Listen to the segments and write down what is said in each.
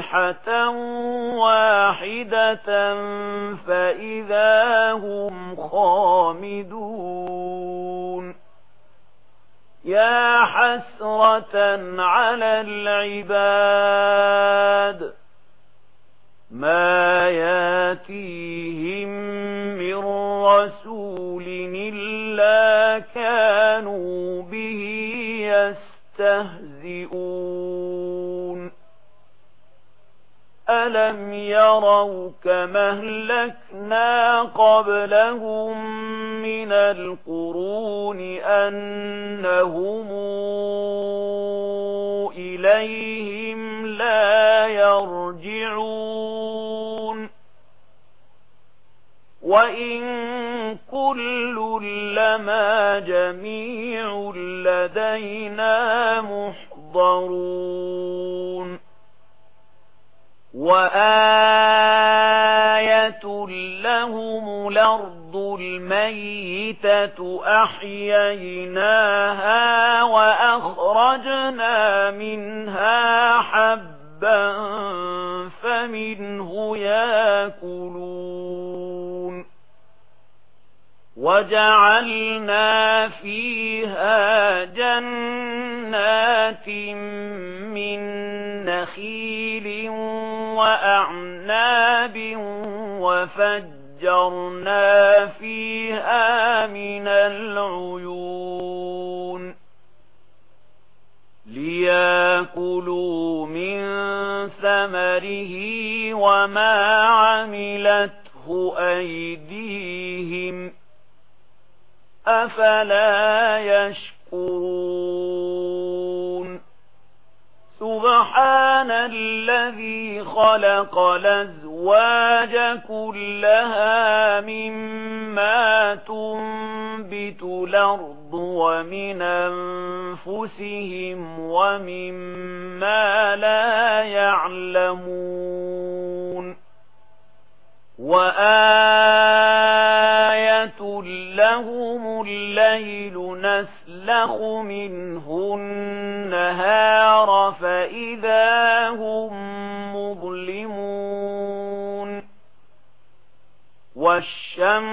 صيحة واحدة فإذا هم خامدون يا حسرة على العباد ما ياتيه كما أهلكنا قبلهم من القرون أنهم إليهم لا يرجعون وإن كل لما جميع لدينا محضرون وآل الْمَيِّتَةُ أَحْيَيْنَاهَا وَأَخْرَجْنَا مِنْهَا حَبًّا فَمِنْهُ يَأْكُلُونَ وَجَعَلْنَا فِيهَا جَنَّاتٍ مِّن نَّخِيلٍ وَأَعْنَابٍ وفجر فجرنا فِيهَا مِنَ الْعُيُونِ لِيَأْكُلُوا مِنْ ثَمَرِهِ وَمَا عَمِلَتْهُ أَيْدِيهِمْ أَفَلَا يَشْكُرُونَ سُبْحَانَ الَّذِي خَلَقَ لَذَّةً الأزواج كلها مما تنبت الأرض ومن أنفسهم ومما لا يعلمون وآية لهم الليل نسلخ منه النهار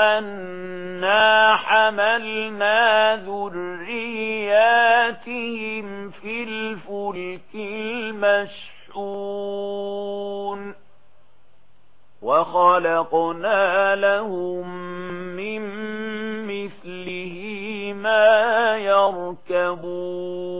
أنا حملنا ذرياتهم في الفلك المشحون وخلقنا لهم من مثله ما يركبون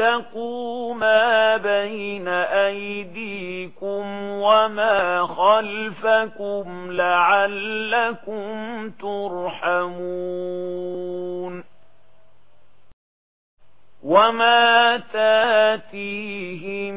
اتقوا ما بين أيديكم وما خلفكم لعلكم ترحمون وما تاتيهم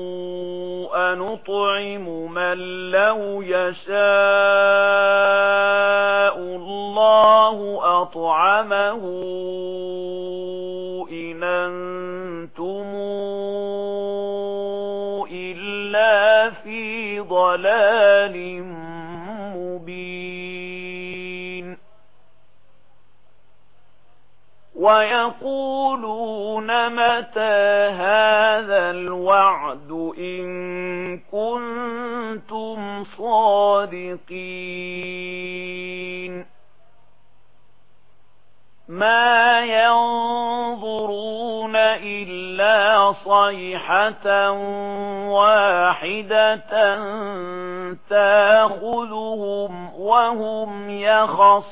يُطْعِمُ مَن لَّوْ يَشَاءُ اللَّهُ أَطْعَمَهُ ويقولون متى هذا الوعد إن كنتم صادقين ما ينظرون إلا صيحة واحدة تاخذهم وهم يخصمون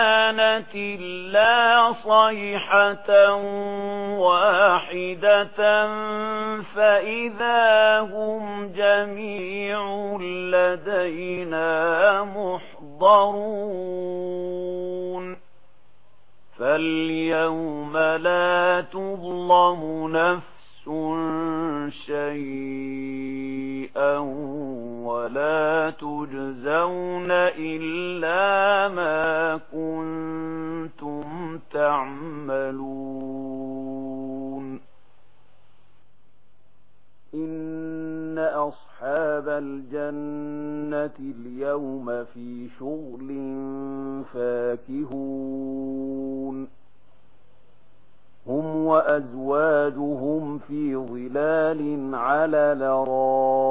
كانت لا صيحة واحدة فإذا هم جميع لدينا محضرون فاليوم لا تظلم نفس شيئا ولا تجزون إلا ما كنتم تعملون إن أصحاب الجنة اليوم في شغل فاكهون هم وأزواجهم في ظلال على لرام